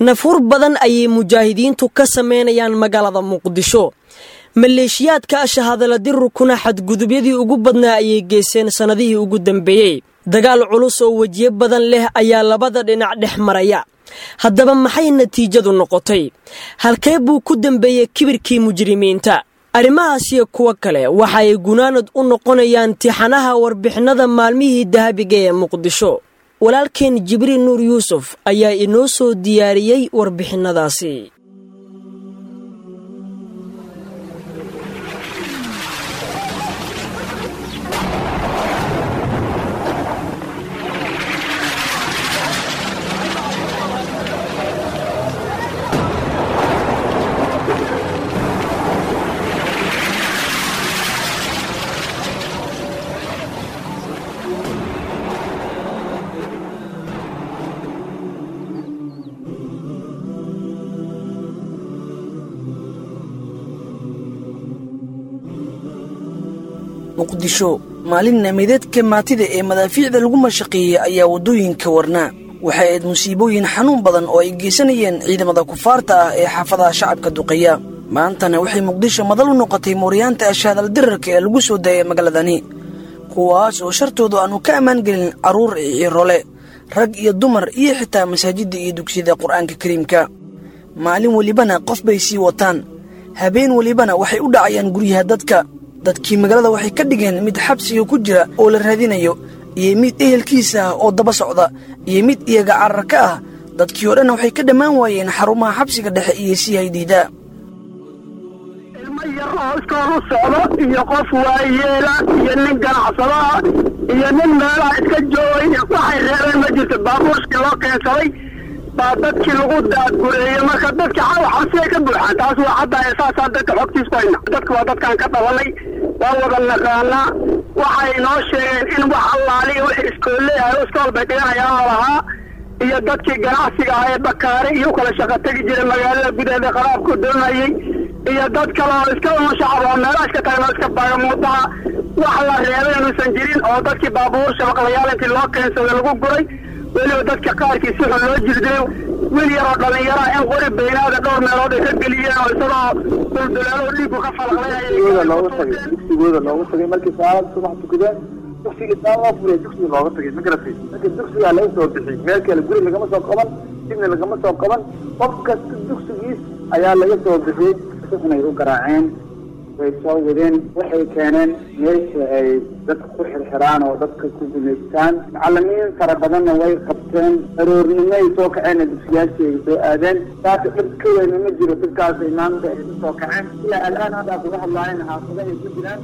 nafhur badan ayay mujaahidiintu ka samaynayaan magaalada muqdisho. Maleeshiyaadka shahadala dirurkuna xadgudubyadii ugu badnaa ayay geysteen sannadihii ugu dambeeyey dagaal culus oo wejiyo badan leh ayaa labada dhinac dhex maraya. Haddaba maxay natiijadu noqotay? Halkee buu ku dambeeyey kibirkii mujrimiinta? Arrimahaasiyo kuwo kale waxa ay gunaanad u noqonayaan tixanaha warbixinada maalmihii dahabiga ee muqdisho walaalkeen jibriil nuur yuusuf ayaa inoo soo diyaariyey warbixinadaasi muqdisho. Maalin naamideedka maatida ee madaafiicda lagu mashaqeeyey ayaa waddooyinka warnaa waxay ayd musiibooyin xanuun badan oo ay geysanayeen ciidamada kufaarta ah ee xaafadaha shacabka duqeeya. Maantana waxay muqdisho madal u noqotay mooryaanta ashaadal dirarka ee lagu soo daayay magaaladani kuwaas oo shartoodu aanu ka ammaan gelin carruur iyo cirole rag iyo dumar iyo xitaa masaajidda iyo dugsiyada qur'aanka kariimka. Maalin welibana qof bay sii wataan. Habeen welibana waxay u dhacayaan guryaha dadka dadkii magaalada waxay ka dhigeen mid xabsiga ku jira oo la raadinayo iyo mid ehelkiisa ah oo daba socda iyo mid iyaga carar ka ah. Dadkii oo dhanna waxay ka dhammaan waayeen xarumaha xabsiga dhexe iyo si haydiida ilmo yar oo iskool u socdo iyo qof waayeela iyo nin ganacsadaha iyo nin meelaha iska joogay waxay reebeen ma jirto baabuurskii loo keensaday. Baa dadkii lagu daadgureeyey marka dadki caawa xabsiga ka buuxaan taas waa hadda saasaa dadka xogtiis ku hayna. Dadka waa dadkaan ka dhalanay waa wada naqaanaa waxay noo sheegeen in wax allaaliya wixii iskoolleeyahay iskool bay dhiganayaan lalahaa iyo dadkii ganacsiga ah ee bakaare iyo kala shaqo tegi jiray magaalada gudaheeda qaraabku doonayey iyo dad kale oo iska un shacab oo meelaha iska tagan oo iska baagamuudaha wax la reebay inuusan jirin oo dadkii baabuur shabaqlayaal intii loo keensaday lagu guray. Weliba dadka qaarkii si xun loo jirdiray wiil yaroo dhallinyaraha in qori baynaada dhowr meelood ay ka geliyeen oo isagoo dulduleelo dhiigu ka dugsigooda looga tagay. dugsigooda looga tagay. Markii salaada subax tukadeen dugsigii saa loo furay dugsiga looga tagay. Ma garatay marka dugsigaa laga soo bixiyey meel kale guri lagama soo qaban dibna lagama soo qaban. Qof kasta dugsigiis ayaa laga soo bixiyey si xunay u garaaceen way soo wadeen. Waxay keeneen meesha ay dadka ku xirxiraan oo dadka ku gumaystaan macalimiin fara badanna way qabteen. Aroornimay soo kaceen dugsiyaashii ay soo aadeen. Saaka dhib ka weyna ma jiro dadkaas imaamka ay u soo kaceen. Ilaa alaan haddaa kuga hadlaayeen xaafadahay ku jiraan.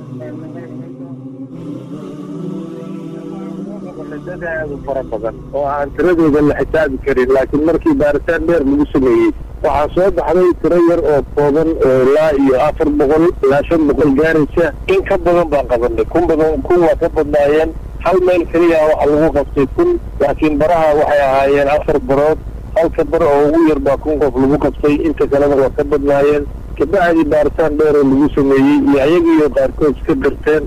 Aad u fara badan oo aan tiradooda la xisaabi karin laakiin markii baaritaan dheer lagu sameeyey waxaa soo baxday tiro yar oo kooban oo ilaa iyo afar boqol ilaa shan boqol gaaraysa. In ka badan baan qabanay kun badan kun waa ka badnaayeen. Hal meel keliya waxaa lagu qabtay kun laakiin baraha waxay ahaayeen afar barood. Halka bar oo ugu yar baa kun qof lagu qabtay. Inta kalena waa ka badnaayeen. Kabacdii baaritaan dheer oo lagu sameeyey iyo ayagiiyo qaarkood iska darteen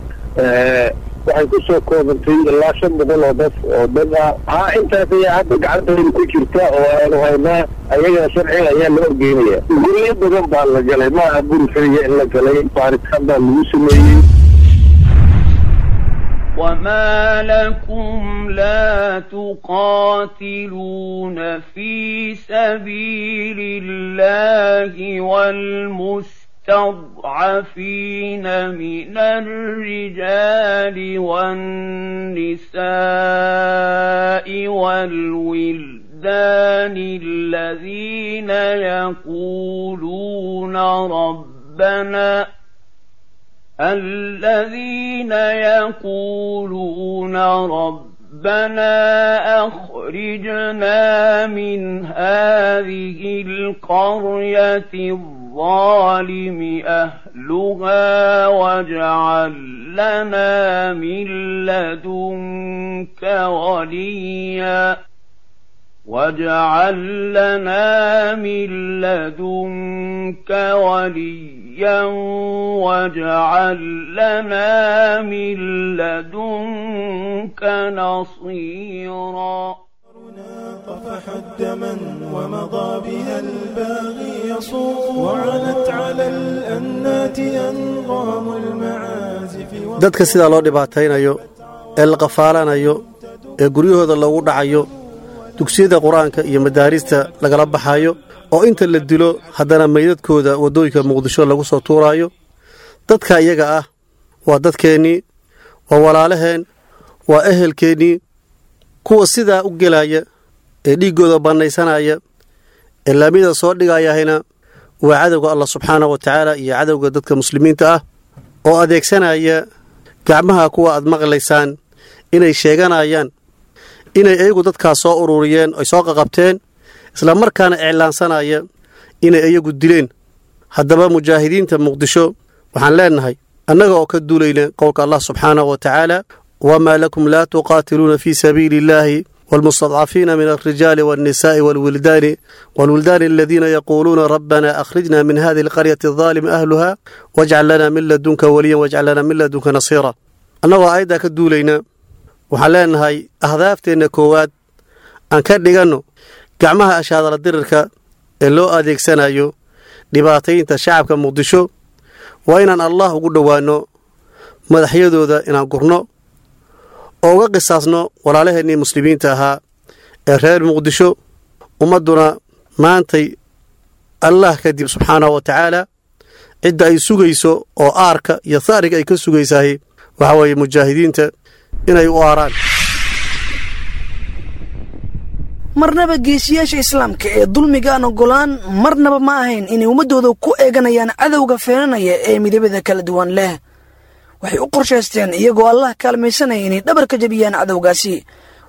waxay ku soo koobantay ilaa shan boqol oo dad oo dad ah haa intaas ayaa hadda gacantooda ku jirta oo aanu haynaa ayagana sharciga ayaa la orgeynaya guryo badan baa la galay maaha guri keliya in la galay baaritaan baa lagu sameeyey وما لكم لا تقاتلون في سبيل الله والمستضعفين من الرجال والنساء والولدان الذين يقولون ربنا الذين يقولون ربنا أخرجنا من هذه القرية الظالم أهلها واجعل لنا من لدنك وليا. واجعل لنا من لدنك وليا. واجعل لنا من لدنك نصيرا. فحد من ومضى بها الباغي يصوم وعنت على الأنات أنغام المعازف dadka sidaa loo dhibaataynayo ee la qafaalanayo ee guryahooda loogu dhacayo dugsiyada qur-aanka iyo madaarista lagala baxayo oo inta la dilo haddana meydadkooda waddooyinka muqdisho lagu soo tuuraayo dadka iyaga ah waa dadkeennii waa walaalaheen waa ehelkeennii kuwa sidaa u gelaya ee dhiiggooda bannaysanaya ee laamida soo dhigayahayna waa cadowga allah subxaanah wa tacaala iyo cadowga dadka muslimiinta ah oo adeegsanaya gacmaha kuwa aad maqlaysaan inay sheeganayaan inay iyagu dadkaas soo ururiyeen ay soo qaqabteen isla markaana iclaansanaya inay iyagu dileen. Haddaba mujaahidiinta muqdisho waxaan leennahay annaga oo ka duulayna qowlka allah subxaanahu wa tacaala wamaa lakum laa tuqaatiluuna fii sabiili illaahi والمستضعفين من الرجال والنساء والولدان والولدان الذين يقولون ربنا أخرجنا من هذه القرية الظالم أهلها واجعل لنا من لدنك وليا واجعل لنا من لدنك نصيرا annagoo aayaddaa ka duulayna waxaan leenahay ahdaafteena koowaad aan ka dhiganno gacmaha ashaadala dirirka ee loo adeegsanayo dhibaataynta shacabka muqdisho waa inaan allah ugu dhowaanno madaxyadooda inaan gurno oo uga qisaasno walaalaheennii muslimiinta ahaa ee reer muqdisho ummadduna maantay allah kadib subxaanahu wa tacaala cidda ay sugayso oo aarka iyo haariga ay ka sugaysahay waxaa weeye mujaahidiinta inay u aaraan. Marnaba geesiyaasha islaamka ee dulmiga aan ogolaan marnaba ma ahayn inay ummaddooda ku eeganayaan cadowga feenanaya ee midabada kala duwan leh waxay u qorshaysteen iyagoo allah kaalmaysanaya inay dhabar ka jabiyaan cadowgaasi.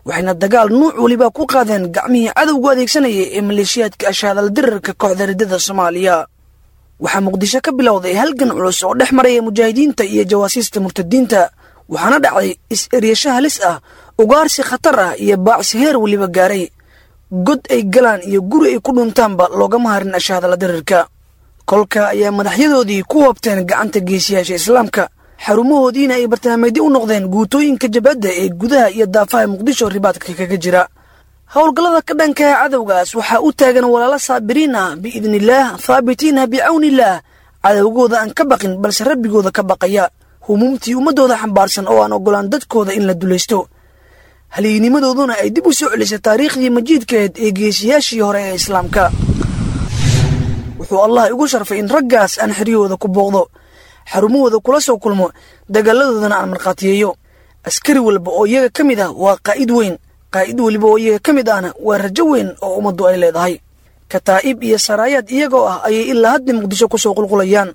Waxayna dagaal nuuc weliba ku qaadeen gacmihii cadowgu adeegsanaya ee maleeshiyaadka ashaadal dirarka kooxda riddada soomaaliya. Waxaa muqdisho ka bilowday halgan culus oo dhex maraya mujaahidiinta iyo jawaasiista murtadiinta waxaana dhacday is-eryasho halis ah ugaarsi khatar ah iyo baacsi heer weliba gaaray. God ay galaan iyo guri ay ku dhuntaanba loogama harin ashaadala dirirka. Kolka ayaa madaxyadoodii ku hoobteen gacanta geesiyaasha islaamka xarumahoodiina ay bartilmaameedyo u noqdeen guutooyinka jabadda ee gudaha iyo daafaha muqdisho ribaadka kaga jira. Howlgallada ka dhanka ah cadowgaas waxaa u taagan walaalo saabiriin ah biidniillaah haabitiinha bicawniillaah cadowgooda aan ka baqin balse rabbigooda ka baqaya. Humuumtii ummaddooda xambaarsan oo aan oggolaan dadkooda in la dulaysto. Halyeynimadooduna ay dib u soo celisay taariikhdii majiidkeed ee geesiyaashii hore ee islaamka. Wuxuu allah igu sharfay in raggaas aan xeryahooda ku booqdo xarumahooda kula soo kulmo dagaalladoodana aan markhaatiyeeyo. Askari walba oo iyaga ka mid ah waa qaa'id weyn. Qaa'id weliba oo iyaga ka mid ahna waa rajo weyn oo ummaddu ay leedahay. Kataa'ib iyo saraayaad iyagoo ah ayay ilaa hadda muqdisho ku soo qulqulayaan.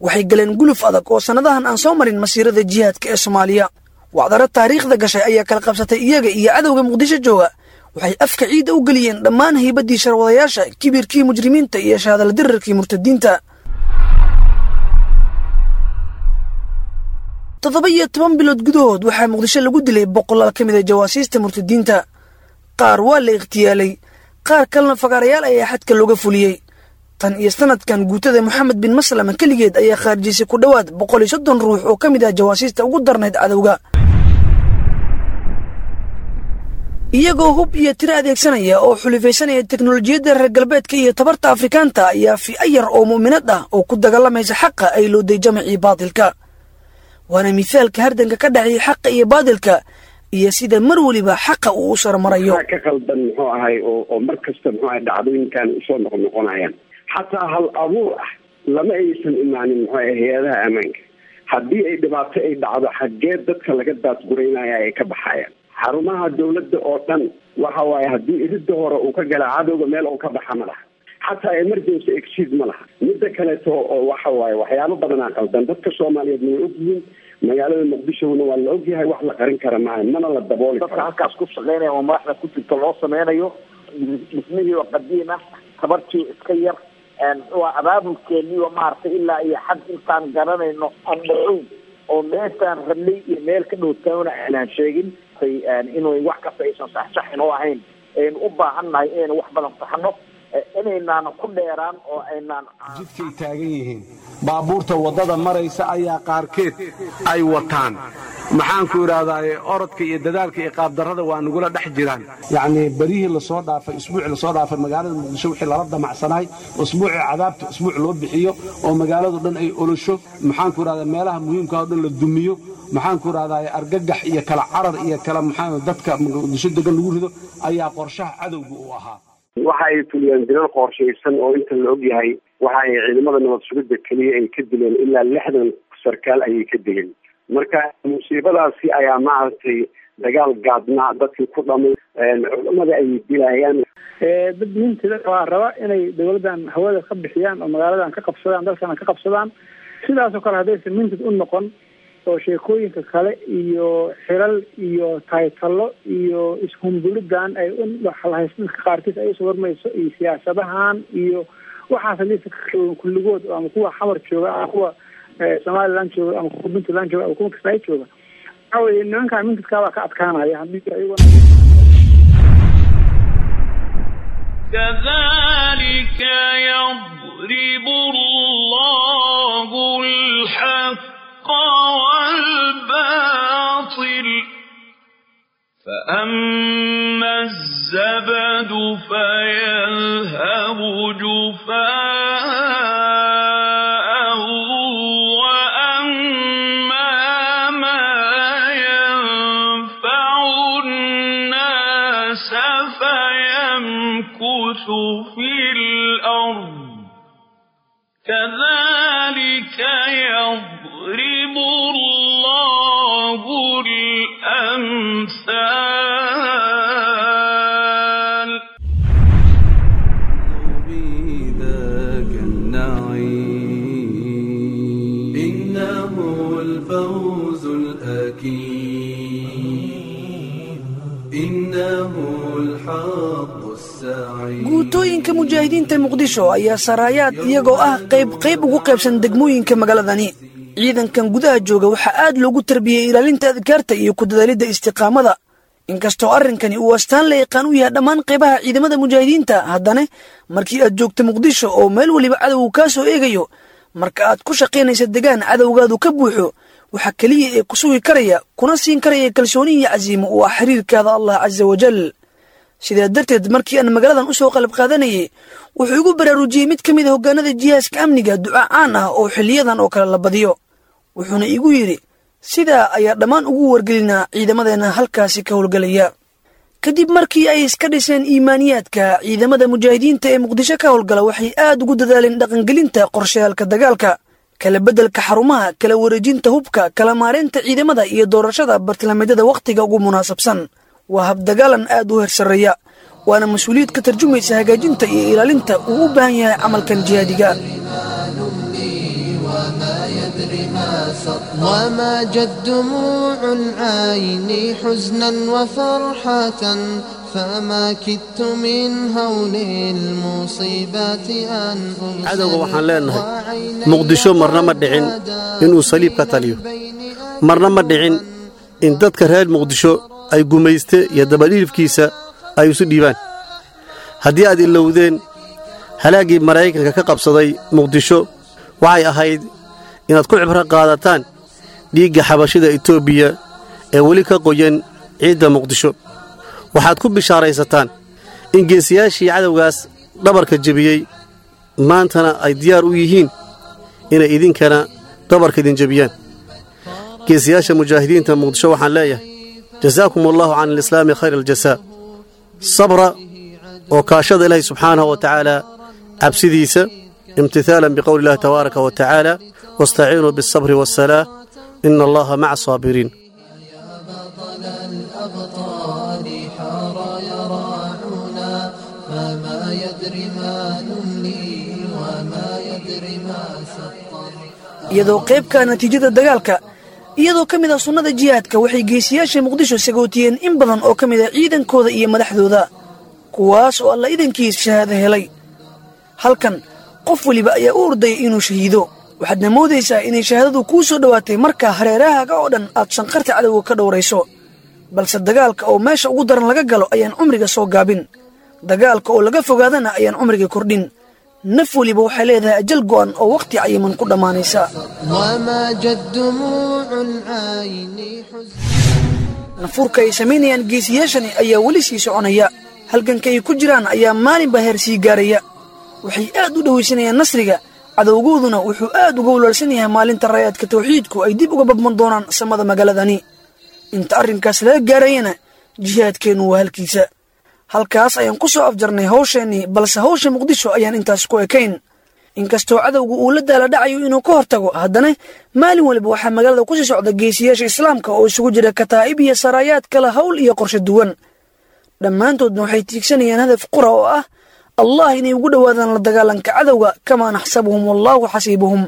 Waxay galeen guluf adag oo sannadahan aan soo marin masiirada jihaadka ee soomaaliya. Wacdaro taariikhda gashay ayaa kala qabsatay iyaga iyo cadowga muqdisho jooga. Waxay afka ciidda u geliyeen dhammaan haybaddii sharwadayaasha kibirkii mujrimiinta iyo shaadala dirarkii murtadiinta toddoba iyo toban bilood gudahood waxaa muqdisho lagu dilay boqolaal ka mid a jawaasiista murtadiinta. Qaar waa la ikhtiyaalay qaar kalena fagaarayaal ayaa xadka looga fuliyey tan iyo sanadkan guutada moxamed bin maslama keligeed ayaa khaarijisay ku dhowaad boqol iyo soddon ruux oo ka mid ah jawaasiista ugu darnayd cadowga. Iyagoo hub iyo tiro adeegsanaya oo xulifaysanaya teknolojiyadda reer galbeedka iyo tabarta afrikaanta ayaa fi ayar oo mu'minad ah oo ku dagaalamaysa xaqa ay looday jamacii baadilka waana mithaalka hardanka ka dhexeeya xaqa iyo baadilka iyo sida mar weliba xaqa uu u sarmarayo. Ka khaldan muxuu ahay oo oo mar kasta muxuu ahay dhacdooyinkan u soo noqnoqonayaan xataa hal abuur ah lama aysan imaanin muxuu ahay hay'adaha ammaanka. Haddii ay dhibaato ay dhacdo xaggee dadka laga daadguraynaya ay ka baxayaan. Xarumaha dawladda oo dhan waxa waaye haddii iridda hore uu ka gala cadowga meel uu ka baxa ma xataa emergency exceed ma laha. Midda kaleeto waxa waaye waxyaabo badanaa qaldan dadka soomaaliyeed way ogyihiin magaalada muqdishona waa la ogyahay wax la qarin kara maaha mana la dabooli dadka halkaas ku shaqeynaya oo madaxda ku jirta loo sameynayo dhismihii oo qadiim ah tabartii iska yar waa abaabulkeenii oo maaragtay ilaa iyo xad intaan garanayno aan dhacoyn oo meeshaan rabnay iyo meel ka dhowtaana aanaan sheegin inay wax kasta aysan saxsaxin oo ahayn. Aynu u baahan nahay inaynu wax badan saxno inaynaan ku dheeraan oo aynaan jidkay taagan yihiin. Baabuurta waddada maraysa ayaa qaarkeed ay wataan. Maxaanku idhahdaaye orodka iyo dadaalka iyo qaabdarrada waa nagula dhex jiraan. Yacnii beryihii la soo dhaafay isbuuci la soo dhaafay magaalada muqdisho wixii lala damacsanaay isbuucii cadaabta isbuuc loo bixiyo oo magaaladu dhan ay olosho maxaanku idhahdaa meelaha muhiimka oo dhan la dumiyo. Maxaanku idhahdaa argagax iyo kala carar iyo kala maxaa dadka muqdisho degan lagu rido ayaa qorshaha cadowga u ahaa waxa ay fuliyeen dilal qorshaysan oo inta la og yahay waxa ay ciidamada nabad sugidda keliya ay ka dileen ilaa lixdan sarkaal ayay ka dileen marka musiibadaasi ayaa maaragtay dagaal gaadnaa dadkii ku dhamay culamada ay dilayaan dad mintida waa raba inay dawladdan hawada ka bixiyaan oo magaaladan ka qabsadaan dalkana ka qabsadaan. Sidaasoo kale haddaysan mintid u noqon oo sheekooyinka kale iyo xilal iyo taytalo iyo ishumbuliddan ay lahaysadka qaarkiis ay usoo warmayso iyo siyaasadahan iyo waxaas hadaysa ka joogan kulligood ama kuwa xamar jooga ama kuwa somaliland jooga ama kuwa puntland jooga ama kuwa kismaayo jooga waxa weye nimankaa mintidkaabaa ka adkaanaya haddii ayagona كذلك يضرب الله والباطل. فأما الزبد فيذهب جفاء وأما ما ينفع الناس فيمكث في الأرض. كذلك guutooyinka mujaahidiinta muqdisho ayaa saraayaad iyagoo ah qayb qayb ugu qaybsan degmooyinka magaaladani. Ciidankan gudaha jooga waxaa aad loogu tarbiyey ilaalinta adkaarta iyo ku dadaalidda istiqaamada. Inkastoo arrinkani uu astaan la yaqaan u yahay dhammaan qaybaha ciidamada mujaahidiinta haddana markii aad joogto muqdisho oo meel weliba cadowgu kaa soo eegayo marka aad ku shaqaynaysa degaan cadowgaadu ka buuxo waxaa keliya ee ku sugi karaya kuna siin karaya kalsooni iyo casiimo oo ah xiriirkaada allah casa wajal sidaa darteed markii aan magaaladan u soo qalab qaadanayay wuxuu igu baraarujiyey mid ka mid a hoggaanada jihaaska amniga duca caan ah oo xiliyadan oo kale la badiyo. Wuxuuna igu yidhi sidaa ayaa dhammaan ugu wargelinaa ciidamadeenna halkaasi ka howlgelaya kadib markii ay iska dhiseen iimaaniyaadka ciidamada mujaahidiinta ee muqdisho ka howlgala waxay aad ugu dadaaleen dhaqangelinta qorshayaalka dagaalka kala beddelka xarumaha kala wareejinta hubka kala maareynta ciidamada iyo doorashada bartilmaameedyada wakhtiga ugu munaasabsan waa habdagaalan aad u hersarreeya waana mas-uuliyad ka tarjumaysa hagaajinta iyo ilaalinta uu u baahan yahay camalkan jihaadiga وما جد دموع العين حزنا وفرحة فما كدت من هول المصيبات أن cadowga waxaan leennahay muqdisho marna ma dhicin inuu saliib ka taliyo marna ma dhicin in dadka reer muqdisho ay gumayste iyo dabadhiilifkiisa ay isu dhiibaan haddii aad ilowdeen halaaggii maraykanka ka qabsaday muqdisho waxay ahayd inaad ku cibro qaadataan dhiigga xabashida etoobiya ee weli ka qoyan ciidda muqdisho waxaad ku bishaaraysataan. In geesiyaashii cadowgaas dhabarka jebiyey. Maantana ay diyaar u yihiin inay idinkana dhabarka idin jebiyaan. Geesiyaasha mujaahidiinta muqdisho waxaan leeyahay. Jasaakum allahu can alislaami khayra aljasaa sabra oo kaashada ilaahay subxaanahu wa tacaala cabsidiisa imtihaalan biqowli illahi tabaaraka wa tacaala wastaciinuu bialsabri waassalaa ina allaha maca asaabiriin iyadoo qaybka natiijada dagaalka iyadoo ka mid ah sunnada jihaadka waxay geesiyaasha muqdisho sagootiyeen in badan oo ka mid ah ciidankooda iyo madaxdooda kuwaas oo alla idankiis shahaado helay. Halkan qof weliba ayaa u ordaya inuu shahiido. Waxaadna moodaysaa inay shahaadadu kuu soo dhowaatay markaa hareerahaaga oo dhan aad shanqarta cadowga ka dhowrayso. Balse dagaalka oo meesha ugu daran laga galo ayaan cumriga soo gaabin. Dagaalka oo laga fogaadana ayaan cumriga kordhin naf weliba waxay leedahay ajal go'an oo wakhti cayiman ku dhammaanaysa. Nafuurka ay samaynayaan geesiyaashani ayaa weli sii soconaya. Halganka ay ku jiraan ayaa maalinba heer sii gaaraya. Waxay aad u dhowaysanayaan nasriga. Cadowgooduna wuxuu aad uga walaalsan yahay maalinta raayaadka tawxiidku ay dib uga babman doonaan samada magaaladani. Inta arrinkaas laga gaarayana jihaadkeennu waa halkiisa halkaas ayaan ku soo afjarnay hawsheennii balse hawsha muqdisho ayaan intaas ku ekayn. Inkastoo cadowgu uu la daala dhacayo inuu ka hortago haddana maalin waliba waxaa magaalada ku sii socda geesiyaasha islaamka oo isugu jira kataa'ib iyo saraayaad kale hawl iyo qorshe duwan. Dhammaantoodna waxay tiigsanayaan hadaf qura oo ah allah inay ugu dhowaadaan la dagaalanka cadowga kamaa naxsabuhum wallaahu xasiibuhum.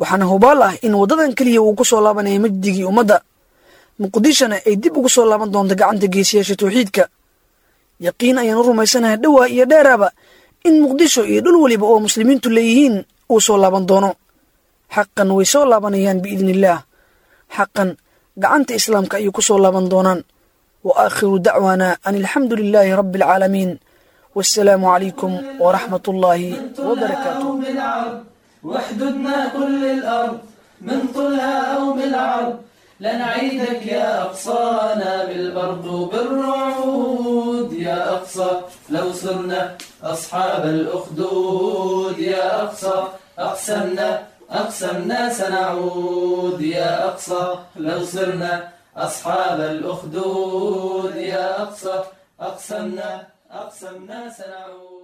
Waxaana hubaal ah in waddadan keliya uu ku soo laabanaya majdigii ummadda. Muqdishona ay dib ugu soo laaban doonto gacanta geesiyaasha tawxiidka yaqiin ayaan u rumaysanahay dhowaa iyo dheeraaba in muqdisho iyo dhul weliba oo muslimiintu leeyihiin uu soo laaban doono. Xaqan way soo laabanayaan biidniillaah xaqan gacanta islaamka ayuu ku soo laaban doonaan. Wa aakhiru dacwaana an ilxamdu lilaahi rabbi alcaalamiin wasalaamu calaykum waraxmat ullaahi wabarakaatu يا أقصى لو صرنا أصحاب الأخدود يا أقصى أقسمنا أقسمنا سنعود. يا أقصى لو صرنا أصحاب الأخدود يا أقصى أقسمنا أقسمنا سنعود.